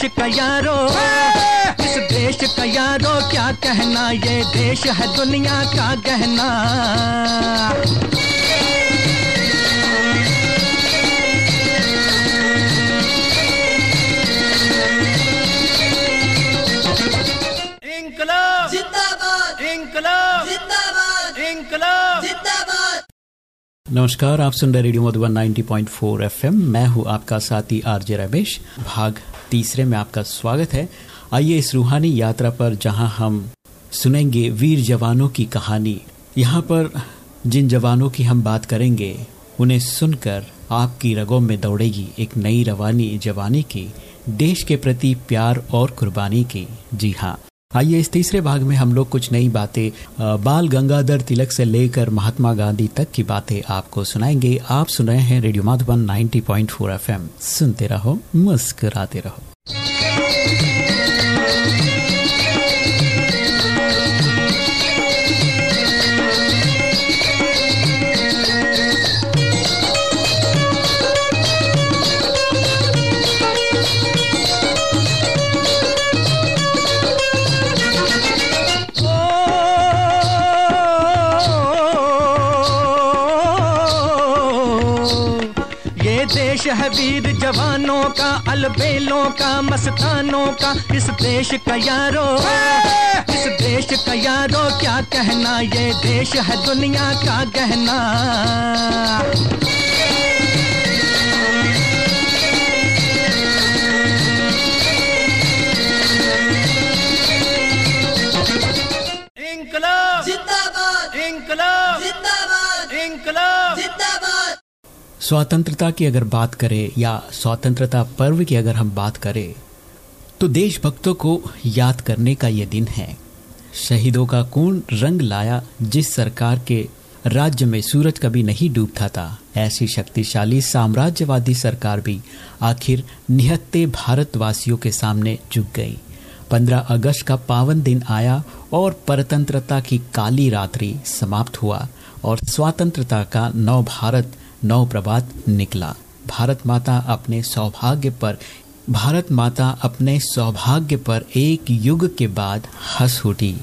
देश का यारो इस देश का यारो क्या कहना? ये देश है दुनिया का गहना। नमस्कार, आप सुन रहे रेडियो मधुबन 90.4 एफएम। मैं हूँ आपका साथी आरजे रमेश। भाग तीसरे में आपका स्वागत है। आइए इस रूहानी यात्रा पर, जहाँ हम सुनेंगे वीर जवानों की कहानी। यहाँ पर जिन जवानों की हम बात करेंगे, उन्हें सुनकर आपकी रगों में दौड़ेगी एक नई रवानी जवानी की, देश के प्रति प्यार और कुर्बानी की। जी हाँ। आइए इस तीसरे भाग में हम लोग कुछ नई बातें बाल गंगाधर तिलक से लेकर महात्मा गांधी तक की बातें आपको सुनाएँगे। आप सुन रहे हैं रेडियो माधुबन 90.4 एफएम। सुनते रहो, मुस्कुराते रहो। है वीर जवानों का अलबेलों का मस्तानों का इस देश का यारो। इस देश का यारो क्या कहना ये देश है दुनिया का गहना। स्वतंत्रता की अगर बात करें या स्वतंत्रता पर्व की अगर हम बात करें तो देशभक्तों को याद करने का ये दिन है। शहीदों का कौन रंग लाया जिस सरकार के राज्य में सूरज कभी नहीं डूबता था, ऐसी शक्तिशाली साम्राज्यवादी सरकार भी आखिर निहत्ते भारतवासियों के सामने झुक गई। 15 अगस्त का पावन दिन आया और परतंत्रता की काली रात्रि समाप्त हुआ और स्वतंत्रता का नव भारत नव प्रभात निकला। भारत माता अपने सौभाग्य पर भारत माता अपने सौभाग्य पर एक युग के बाद हंस उठी।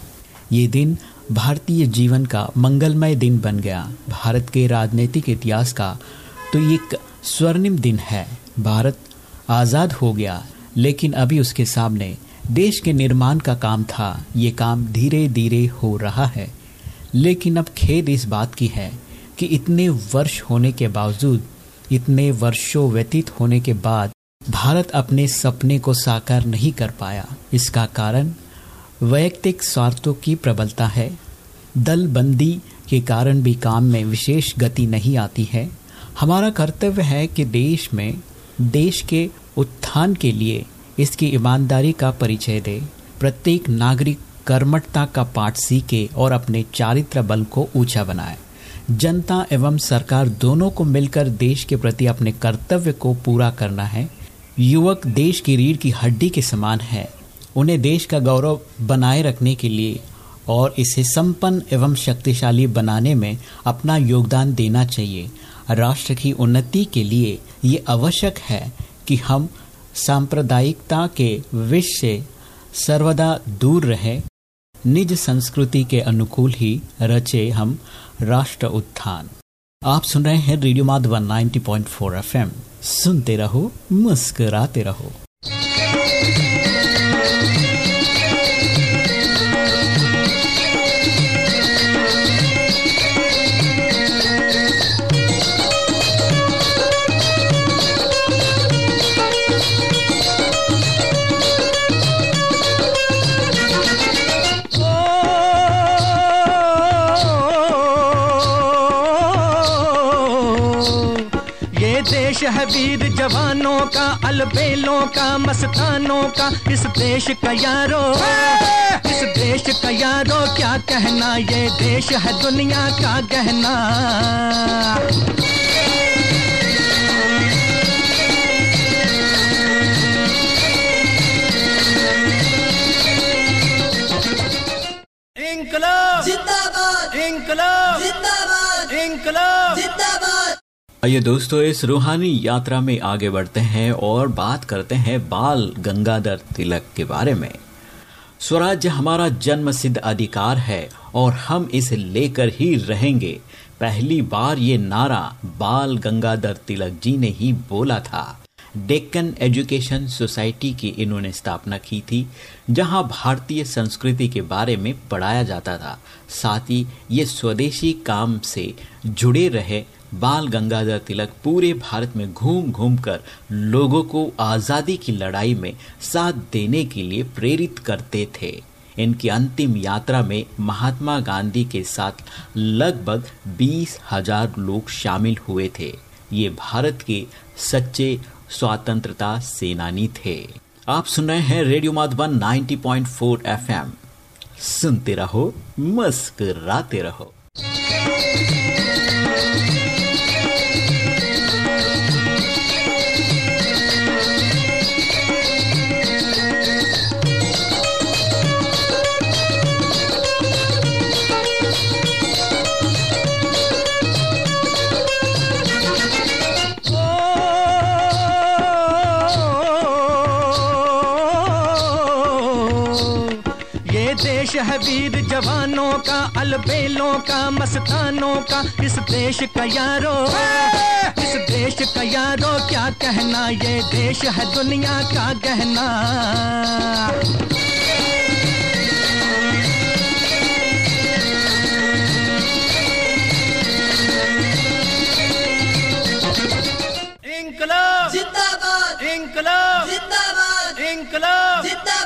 ये दिन भारतीय जीवन का मंगलमय दिन बन गया। भारत के राजनीतिक इतिहास का तो एक स्वर्णिम दिन है। भारत आज़ाद हो गया, लेकिन अभी उसके सामने देश के निर्माण का काम था। ये काम धीरे धीरे हो रहा है। लेकिन अब खेद इस बात की है कि इतने वर्ष होने के बावजूद, इतने वर्षों व्यतीत होने के बाद, भारत अपने सपने को साकार नहीं कर पाया। इसका कारण, वैयक्तिक स्वार्थों की प्रबलता है। दल बंदी के कारण भी काम में विशेष गति नहीं आती है। हमारा कर्तव्य है कि देश में, देश के उत्थान के लिए इसकी ईमानदारी का परिचय दे। प्रत्येक नागरिक कर्मठता का पाठ सीखे और अपने चारित्र बल को ऊँचा बनाए। जनता एवं सरकार दोनों को मिलकर देश के प्रति अपने कर्तव्य को पूरा करना है। युवक देश की रीढ़ की हड्डी के समान है। उन्हें देश का गौरव बनाए रखने के लिए और इसे संपन्न एवं शक्तिशाली बनाने में अपना योगदान देना चाहिए। राष्ट्र की उन्नति के लिए ये आवश्यक है कि हम सांप्रदायिकता के विष से सर्वदा दूर रहे। निज संस्कृति के अनुकूल ही रचे हम राष्ट्र उत्थान। आप सुन रहे हैं रेडियो माधवन 90.4 एफएम। सुनते रहो मुस्कुराते रहो। अलबेलों का मस्तानों का इस देश का यारो। इस देश का यारो क्या कहना ये देश है दुनिया का गहना। इंकलाब। जिंदाबाद। इंकलाब। जिंदाबाद। इंकलाब। जिंदाबाद। आइए दोस्तों, इस रूहानी यात्रा में आगे बढ़ते हैं और बात करते हैं बाल गंगाधर तिलक के बारे में। स्वराज्य हमारा जन्म सिद्ध अधिकार है और हम इसे लेकर ही रहेंगे। पहली बार ये नारा बाल गंगाधर तिलक जी ने ही बोला था। डेक्कन एजुकेशन सोसाइटी की इन्होंने स्थापना की थी, जहाँ भारतीय संस्कृति के बारे में पढ़ाया जाता था। साथ ही ये स्वदेशी काम से जुड़े रहे बाल गंगाधर तिलक पूरे भारत में घूम घूम कर लोगों को आज़ादी की लड़ाई में साथ देने के लिए प्रेरित करते थे। इनकी अंतिम यात्रा में महात्मा गांधी के साथ लगभग बीस हज़ार लोग शामिल हुए थे। ये भारत के सच्चे स्वतंत्रता सेनानी थे। आप सुन रहे हैं रेडियो माधवन 90.4 एफएम। सुनते रहो, मस्कराते रहो। जवानों का अलबेलों का मस्तानों का इस देश का यारो। इस देश का यारो क्या कहना ये देश है दुनिया का गहना। इंकलाब। जिंदाबाद। इंकलाब। जिंदाबाद। इंकलाब। जिंदाबाद।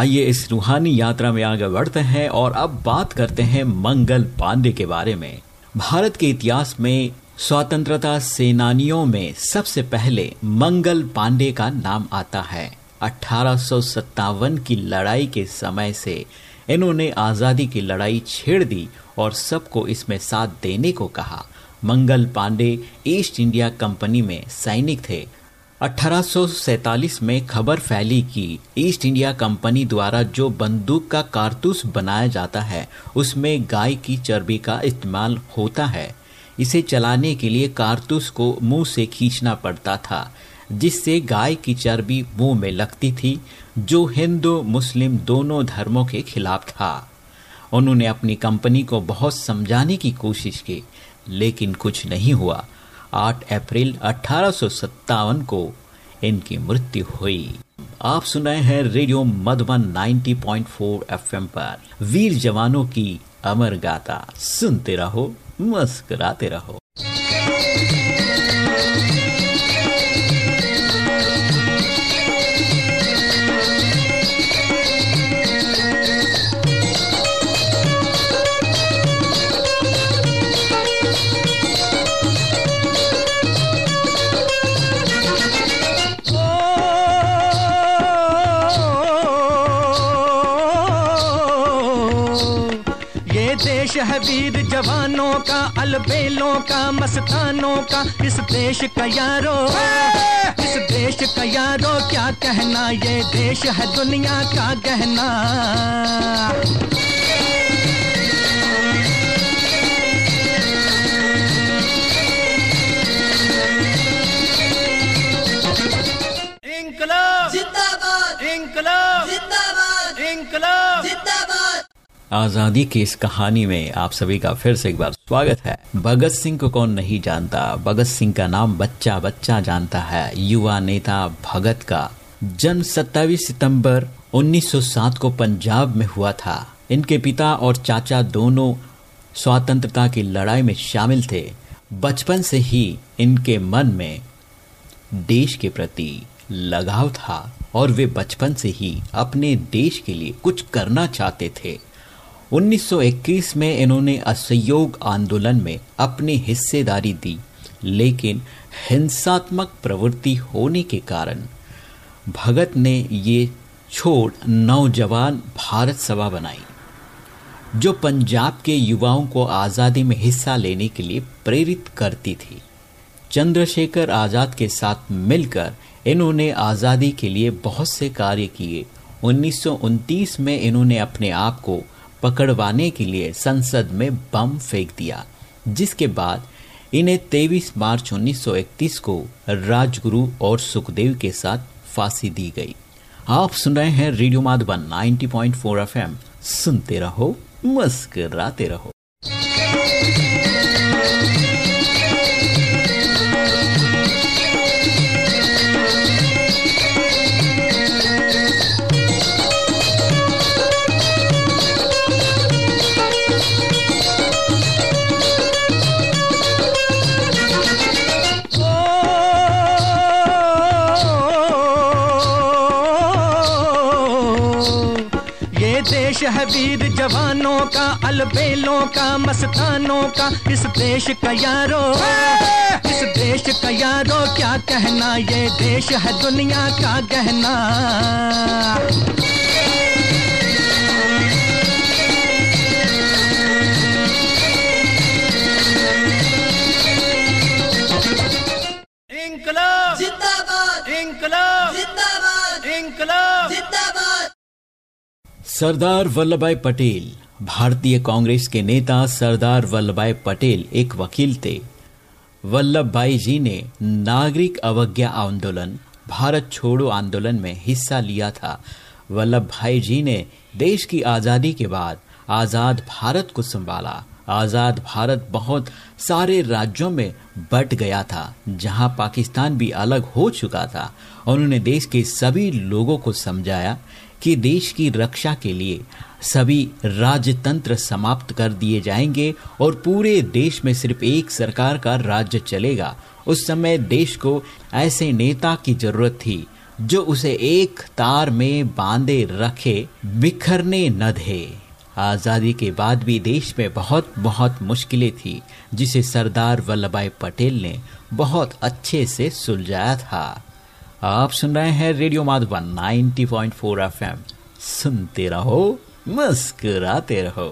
आइए इस रूहानी यात्रा में आगे बढ़ते हैं और अब बात करते हैं मंगल पांडे के बारे में। भारत के इतिहास में स्वतंत्रता सेनानियों में सबसे पहले मंगल पांडे का नाम आता है। अठारह सौ सत्तावन की लड़ाई के समय से इन्होंने आज़ादी की लड़ाई छेड़ दी और सबको इसमें साथ देने को कहा। Mangal Pandey East India Company में सैनिक थे 1847 में खबर फैली कि ईस्ट इंडिया कंपनी द्वारा जो बंदूक का कारतूस बनाया जाता है, उसमें गाय की चर्बी का इस्तेमाल होता है। इसे चलाने के लिए कारतूस को मुँह से खींचना पड़ता था, जिससे गाय की चर्बी मुँह में लगती थी, जो हिंदू, मुस्लिम दोनों धर्मों के खिलाफ था। उन्होंने अपनी कंपनी को बहुत समझाने की कोशिश की, लेकिन कुछ नहीं हुआ। 8 अप्रैल अठारह को इनकी मृत्यु हुई। आप सुन रहे हैं रेडियो मधुबन 90.4 एफएम पर। वीर जवानों की अमर गाथा। सुनते रहो, मुस्कुराते रहो। का अलबेलों का मस्तानों का इस देश का यारो। इस देश का यारो क्या कहना ये देश है दुनिया का गहना। इंकलाब। जिंदाबाद। इंकलाब। जिंदाबाद। इंकलाब। आज़ादी की इस कहानी में आप सभी का फिर से एक बार स्वागत है। भगत सिंह को कौन नहीं जानता? भगत सिंह का नाम बच्चा बच्चा जानता है। युवा नेता भगत का जन्म 27 सितंबर 1907 को पंजाब में हुआ था। इनके पिता और चाचा दोनों स्वतंत्रता की लड़ाई में शामिल थे। बचपन से ही इनके मन में देश के प्रति लगाव था और वे बचपन से ही अपने देश के लिए कुछ करना चाहते थे। 1921 में इन्होंने असहयोग आंदोलन में अपनी हिस्सेदारी दी, लेकिन हिंसात्मक प्रवृत्ति होने के कारण भगत ने ये छोड़ नौजवान भारत सभा बनाई, जो पंजाब के युवाओं को आज़ादी में हिस्सा लेने के लिए प्रेरित करती थी। चंद्रशेखर आज़ाद के साथ मिलकर इन्होंने आज़ादी के लिए बहुत से कार्य किए। 1929 में इन्होंने अपने आप को पकड़वाने के लिए संसद में बम फेंक दिया, जिसके बाद इन्हें 23 मार्च 1931 को राजगुरु और सुखदेव के साथ फांसी दी गई। आप सुन रहे हैं रेडियो माधवन 90.4 एफएम। सुनते रहो, मुस्कराते रहो। मस्तानों का इस देश का यारो। इस देश का यारो क्या कहना? ये देश है दुनिया का गहना। इंकलाब। जिंदाबाद। इंकलाब। जिंदाबाद। इंकलाब। जिंदाबाद। सरदार वल्लभ भाई पटेल भारतीय कांग्रेस के नेता सरदार वल्लभ भाई पटेल एक वकील थे। वल्लभ भाई जी ने नागरिक अवज्ञा आंदोलन, भारत छोड़ो आंदोलन में हिस्सा लिया था। वल्लभ भाई जी ने देश की आज़ादी के बाद आज़ाद भारत को संभाला। आज़ाद भारत बहुत सारे राज्यों में बट गया था, जहाँ पाकिस्तान भी अलग हो चुका था उन्होंने देश के सभी लोगों को समझाया कि देश की रक्षा के लिए सभी राजतंत्र समाप्त कर दिए जाएँगे और पूरे देश में सिर्फ़ एक सरकार का राज्य चलेगा। उस समय देश को ऐसे नेता की ज़रूरत थी, जो उसे एक तार में बांधे रखे, बिखरने न दे आज़ादी के बाद भी देश में बहुत बहुत मुश्किलें थी, जिसे सरदार वल्लभ भाई पटेल ने बहुत अच्छे से सुलझाया था। आप सुन रहे हैं रेडियो माधवन 90.4 एफएम। सुनते रहो। मुस्कुराते रहो।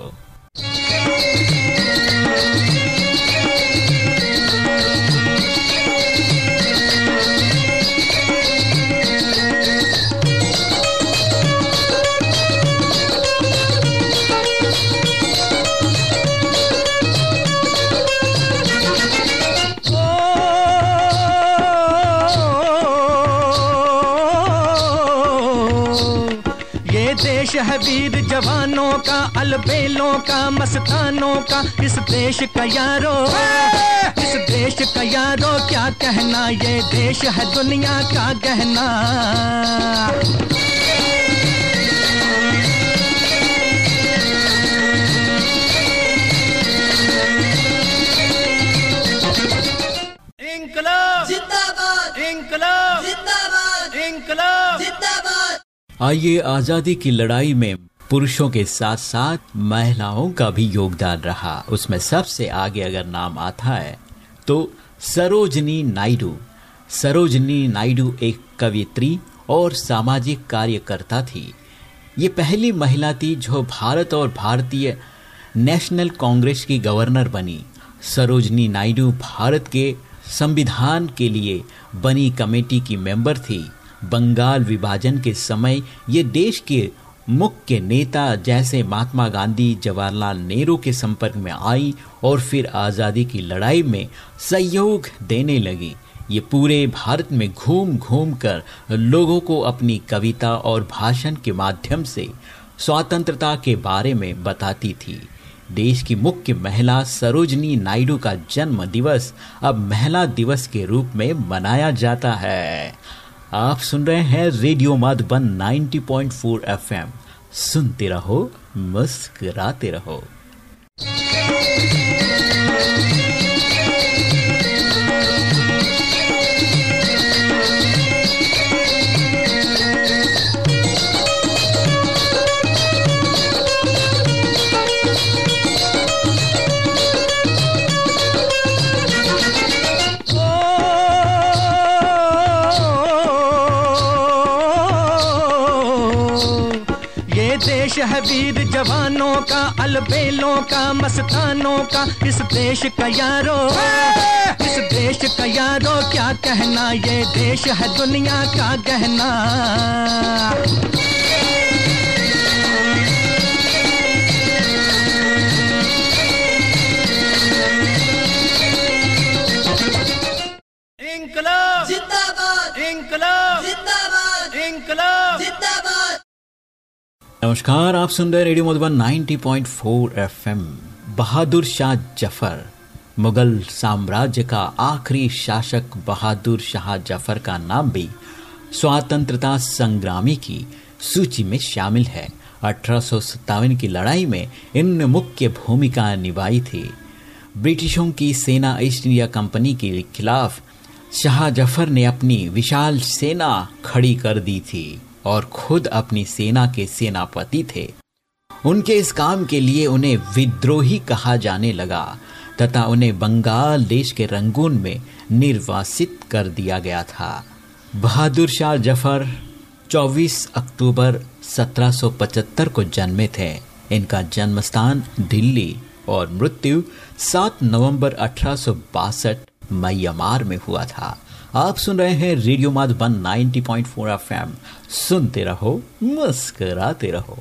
मस्तानों का इस देश का यारो। इस देश का यारो क्या कहना? ये देश है दुनिया का गहना। इंकलाब। जिंदाबाद। इंकलाब। जिंदाबाद। इंकलाब। जिंदाबाद। आइए आज़ादी की लड़ाई में पुरुषों के साथ साथ महिलाओं का भी योगदान रहा। उसमें सबसे आगे अगर नाम आता है तो सरोजनी नायडू। सरोजनी नायडू एक कवित्री और सामाजिक कार्यकर्ता थी। ये पहली महिला थी जो भारत और भारतीय नेशनल कांग्रेस की गवर्नर बनी। सरोजनी नायडू भारत के संविधान के लिए बनी कमेटी की मेंबर थी। बंगाल विभाजन के समय ये देश के मुख्य नेता जैसे महात्मा गांधी, जवाहरलाल नेहरू के संपर्क में आई और फिर आज़ादी की लड़ाई में सहयोग देने लगी। ये पूरे भारत में घूम घूम कर लोगों को अपनी कविता और भाषण के माध्यम से स्वतंत्रता के बारे में बताती थी। देश की मुख्य महिला सरोजनी नायडू का जन्म दिवस अब महिला दिवस के रूप में मनाया जाता है। आप सुन रहे हैं रेडियो माधुबन 90.4 एफएम। सुनते रहो मुस्कुराते रहो। ये देश है वीर जवानों का अलबेलों का मस्तानों का इस देश का यारो। इस देश का यारो क्या कहना ये देश है दुनिया का गहना। जिंदाबाद। इंकलाब। जिंदाबाद। इंकलाब। जिंदाबाद नमस्कार, आप सुन रहे रेडियो मधुबन 90.4 एफएम। बहादुर शाह ज़फ़र, मुगल साम्राज्य का आखिरी शासक बहादुर शाह ज़फ़र का नाम भी स्वतंत्रता संग्रामी की सूची में शामिल है। अठारह की लड़ाई में इन मुख्य भूमिका निभाई थी। ब्रिटिशों की सेना ईस्ट इंडिया कंपनी के खिलाफ शाह ज़फ़र ने अपनी विशाल सेना खड़ी कर दी थी। और खुद अपनी सेना के सेनापति थे। उनके इस काम के लिए उन्हें विद्रोही कहा जाने लगा, तथा उन्हें बंगाल देश के रंगून में निर्वासित कर दिया गया था। बहादुर शाह ज़फ़र 24 अक्टूबर 1775 को जन्मे थे। इनका जन्म स्थान दिल्ली और मृत्यु 7 नवंबर अठारह म्यांमार में हुआ था। आप सुन रहे हैं रेडियो माधुबन 90.4 एफएम। सुनते रहो मुस्कराते रहो।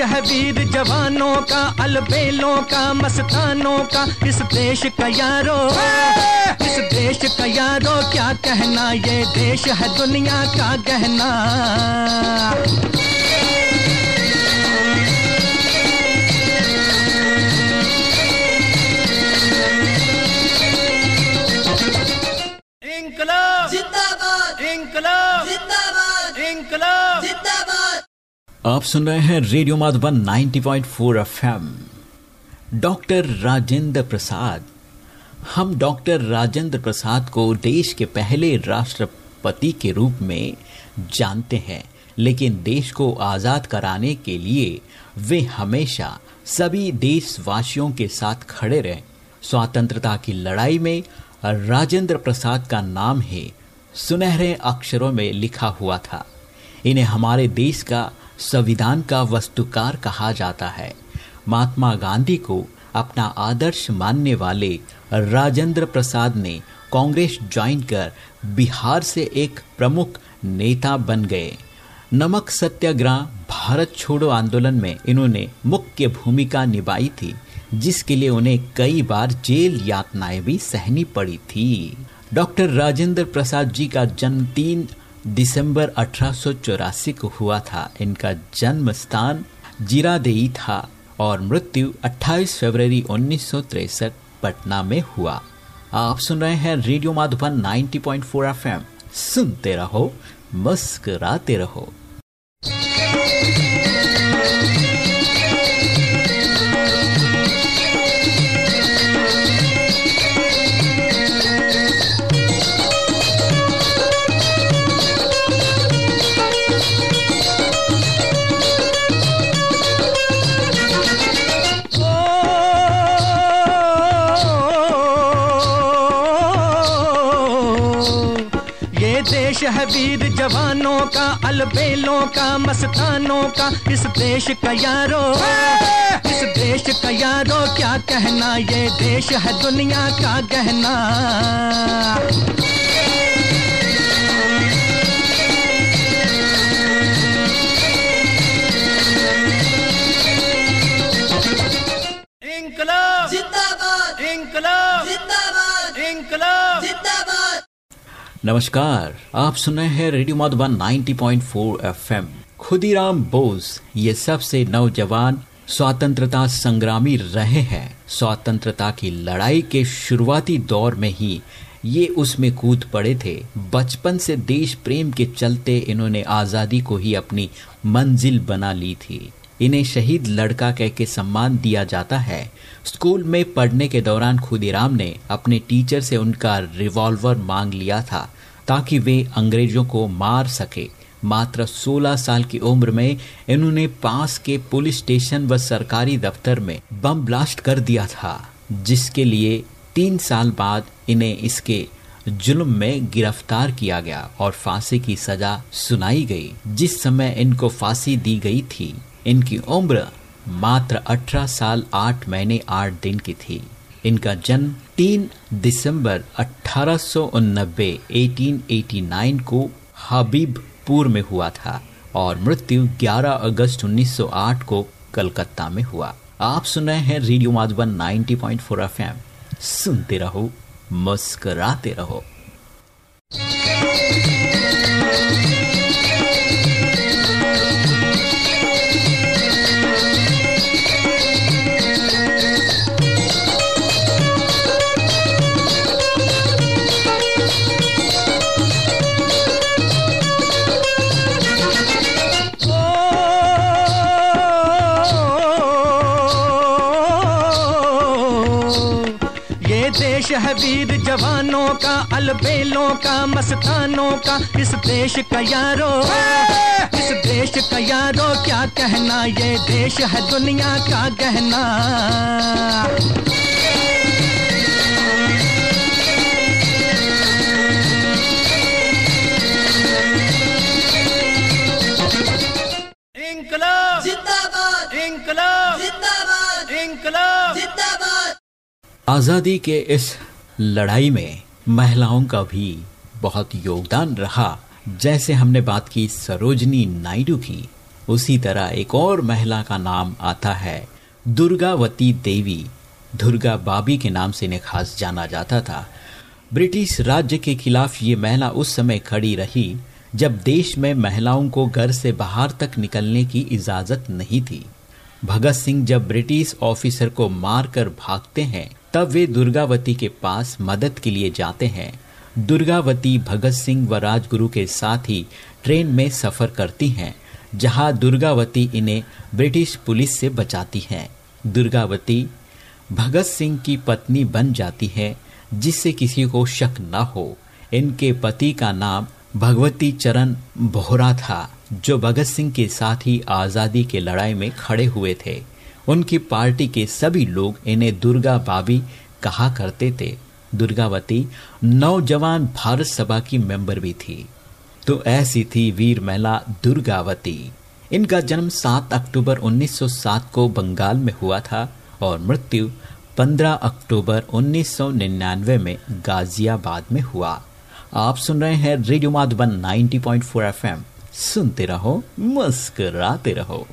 वीर जवानों का अलबेलों का मस्तानों का इस देश का यारो। इस देश का यारो क्या कहना ये देश है दुनिया का गहना? आप सुन रहे हैं radio Madhuban 90.4 FM. Doctor Rajendra Prasad. हम डॉक्टर राजेंद्र प्रसाद को देश के पहले राष्ट्रपति के रूप में जानते हैं, लेकिन देश को आज़ाद कराने के लिए वे हमेशा सभी देशवासियों के साथ खड़े रहे। स्वतंत्रता की लड़ाई में राजेंद्र प्रसाद का नाम ही सुनहरे अक्षरों में लिखा हुआ था। इन्हें हमारे देश का संविधान का वस्तुकार कहा जाता है। महात्मा गांधी को अपना आदर्श मानने वाले राजेंद्र प्रसाद ने कांग्रेस ज्वाइन कर बिहार से एक प्रमुख नेता बन गए। नमक सत्याग्रह, भारत छोड़ो आंदोलन में इन्होंने मुख्य भूमिका निभाई थी, जिसके लिए उन्हें कई बार जेल यातनाएँ भी सहनी पड़ी थी। डॉक्टर राजेंद्र प्रसाद जी का जन्म दिसंबर अठारह को हुआ था। इनका जन्म स्थान जीरादेई था और मृत्यु 28 फरवरी उन्नीस पटना में हुआ। आप सुन रहे हैं रेडियो माधुबन 90.4 एफएम। सुनते रहो, मुस्कराते रहो। कहना ये देश है दुनिया का गहना। इंकलाब। जिंदाबाद। इंकलाब। जिंदाबाद। इंकलाब। जिंदाबाद। नमस्कार आप सुन रहे हैं रेडियो मधुबन 90.4 एफएम। खुदीराम बोस ये सबसे नौजवान स्वतंत्रता संग्रामी रहे हैं। स्वतंत्रता की लड़ाई के शुरुआती दौर में ही ये उसमें कूद पड़े थे। बचपन से देश प्रेम के चलते इन्होंने आज़ादी को ही अपनी मंजिल बना ली थी। इन्हें शहीद लड़का कह के सम्मान दिया जाता है। स्कूल में पढ़ने के दौरान खुदीराम ने अपने टीचर से उनका रिवॉल्वर मांग लिया था ताकि वे अंग्रेज़ों को मार सके। मात्र 16 साल की उम्र में इन्होंने पास के पुलिस स्टेशन व सरकारी दफ्तर में बम ब्लास्ट कर दिया था, जिसके लिए तीन साल बाद इन्हें इसके जुल्म में गिरफ़्तार किया गया और फांसी की सजा सुनाई गई, जिस समय इनको फांसी दी गई थी। इनकी उम्र मात्र 18 साल 8 महीने 8 दिन की थी। इनका जन्म 3 दिसंबर अठारह 1889 को हबीबपुर में हुआ था और मृत्यु 11 अगस्त 1908 को कलकत्ता में हुआ। आप सुन रहे हैं रेडियो माधवन 90.4 एफएम सुनते रहो, मुस्कराते रहो। जवानों का अलबेलों का मस्तानों का इस देश का यारो। इस देश का यारो क्या कहना ये देश है दुनिया का गहना। इंकलाब। जिंदाबाद। इंकलाब। जिंदाबाद। इंकलाब। जिंदाबाद। आज़ादी के इस लड़ाई में महिलाओं का भी बहुत योगदान रहा। जैसे हमने बात की सरोजनी नायडू की, उसी तरह एक और महिला का नाम आता है दुर्गावती देवी। दुर्गा बाबी के नाम से इन्हें खास जाना जाता था। ब्रिटिश राज्य के खिलाफ ये महिला उस समय खड़ी रही, जब देश में महिलाओं को घर से बाहर तक निकलने की इजाज़त नहीं थी। भगत सिंह जब ब्रिटिश ऑफिसर को मारकर भागते हैं तब वे दुर्गावती के पास मदद के लिए जाते हैं। दुर्गावती भगत सिंह व राजगुरु के साथ ही ट्रेन में सफ़र करती हैं, जहाँ दुर्गावती इन्हें ब्रिटिश पुलिस से बचाती हैं। दुर्गावती भगत सिंह की पत्नी बन जाती है, जिससे किसी को शक न हो। इनके पति का नाम भगवती चरण बोहरा था, जो भगत सिंह के साथ ही आज़ादी के लड़ाई में खड़े हुए थे। उनकी पार्टी के सभी लोग इन्हें दुर्गा बाबी कहा करते थे। दुर्गावती नौजवान भारत सभा की मेंबर भी थी। तो ऐसी थी वीर महिला दुर्गावती। इनका जन्म 7 अक्टूबर 1907 को बंगाल में हुआ था और मृत्यु 15 अक्टूबर 1999 में गाजियाबाद में हुआ। आप सुन रहे हैं रेडियो माधुबन 90.4 एफएम। सुनते रहो, मुस्कराते रहो।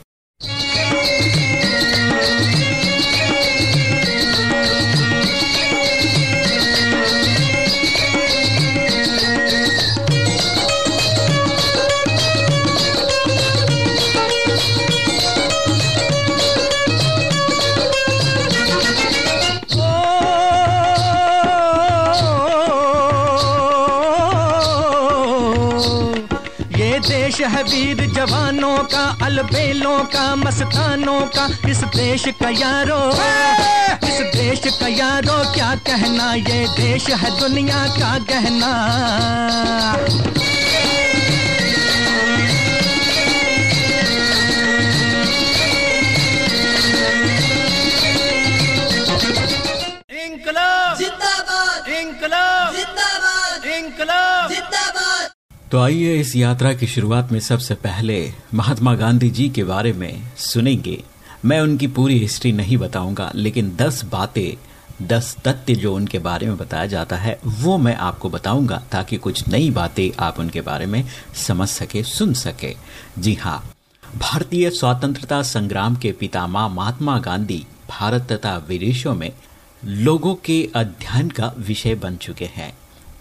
का बेलों का मस्तानों का इस देश का यारो। इस देश का यारो क्या कहना? ये देश है दुनिया का गहना। तो आइए इस यात्रा की शुरुआत में सबसे पहले महात्मा गांधी जी के बारे में सुनेंगे। मैं उनकी पूरी हिस्ट्री नहीं बताऊँगा, लेकिन दस बातें, दस तथ्य जो उनके बारे में बताया जाता है, वो मैं आपको बताऊँगा ताकि कुछ नई बातें आप उनके बारे में समझ सके, सुन सके। जी हाँ भारतीय स्वतंत्रता संग्राम के पितामह महात्मा गांधी भारत तथा विदेशों में लोगों के अध्ययन का विषय बन चुके हैं।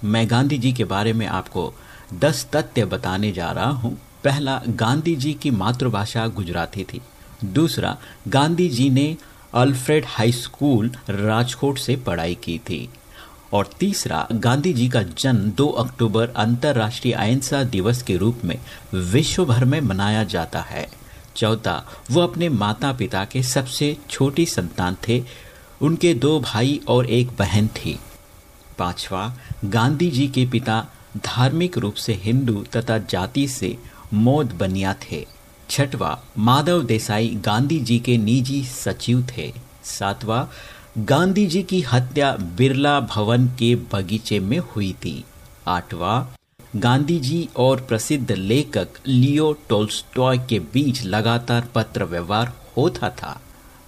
मैं गांधी जी के बारे में आपको दस तथ्य बताने जा रहा हूँ। पहला, गांधी जी की मातृभाषा गुजराती थी। दूसरा, गांधी जी ने अल्फ्रेड हाई स्कूल राजकोट से पढ़ाई की थी। और तीसरा, गांधी जी का जन्म 2 अक्टूबर अंतर्राष्ट्रीय अहिंसा दिवस के रूप में विश्व भर में मनाया जाता है। चौथा, वो अपने माता पिता के सबसे छोटी संतान थे। उनके दो भाई और एक बहन थी। पांचवा, गांधी जी के पिता धार्मिक रूप से हिंदू तथा जाति से मोद बनिया थे। छठवा, माधव देसाई गांधी जी के निजी सचिव थे। सातवां, गांधी जी की हत्या बिरला भवन के बगीचे में हुई थी। आठवां, गांधी जी और प्रसिद्ध लेखक लियो टोल्स्टॉय के बीच लगातार पत्र व्यवहार होता था।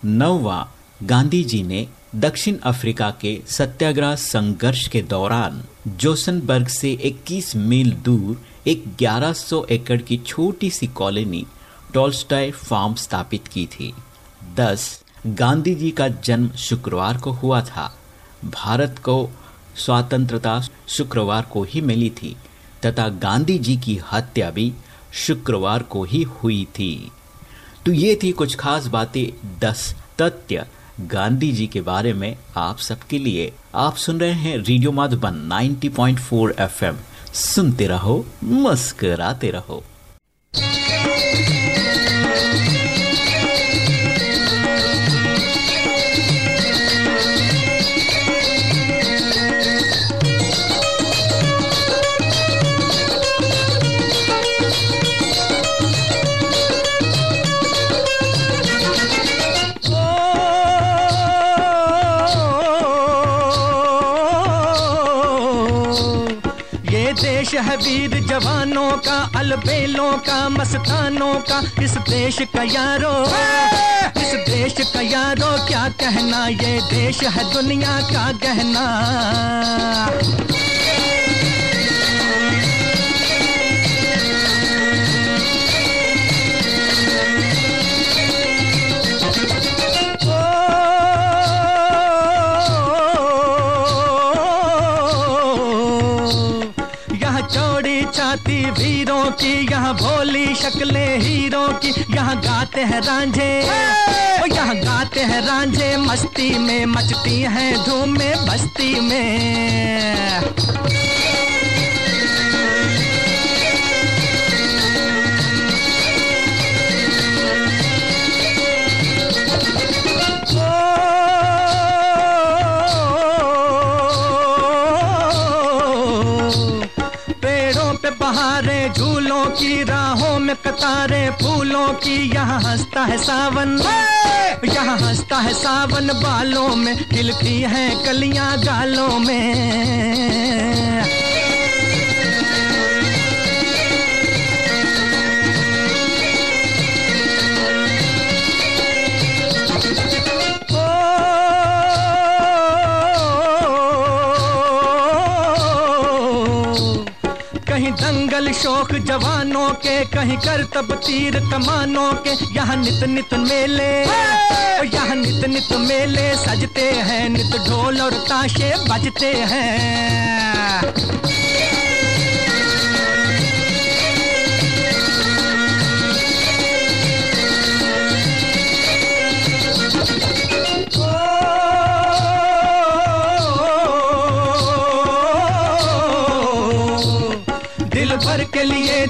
नौवा, गांधी जी ने दक्षिण अफ्रीका के सत्याग्रह संघर्ष के दौरान जोसनबर्ग से 21 मील दूर एक 1100 एकड़ की छोटी सी कॉलोनी टोल्स्टॉय फार्म स्थापित की थी। 10 गांधी जी का जन्म शुक्रवार को हुआ था। भारत को स्वतंत्रता शुक्रवार को ही मिली थी, तथा गांधी जी की हत्या भी शुक्रवार को ही हुई थी। तो ये थी कुछ खास बातें। दस, तथ्य। गांधी जी के बारे में आप सबके लिए आप सुन रहे हैं रेडियो माधुबन 90.4 एफएम। सुनते रहो, मुस्कराते रहो। का बेलों का मस्तानों का इस देश का यारो। इस देश का यारो क्या कहना ये देश है दुनिया का गहना। छाती वीरों की यहाँ भोली शक्लें हीरों की यहाँ गाते हैं रांझे। यहाँ गाते हैं रांझे मस्ती में मचती हैं धूम में बस्ती में। बहारे झूलों की राहों में कतारे फूलों की यहाँ हंसता है सावन। यहाँ हंसता है सावन बालों में खिलती है कलियाँ गालों में। कहीं दंगल शोक जवानों के कहीं करतब तीर कमानों के। यहाँ नित नित मेले यहाँ नित नित मेले। सजते हैं नित ढोल और ताशे बजते हैं।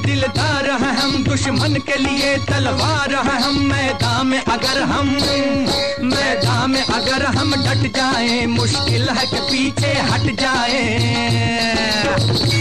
दिलदार हैं हम, दुश्मन के लिए तलवार हैं हम। मैदान में अगर हम, मैदान में अगर हम डट जाएँ, मुश्किल है कि पीछे हट जाएँ।